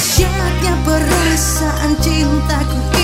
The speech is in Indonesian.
Dasyatnya perasaan cintaku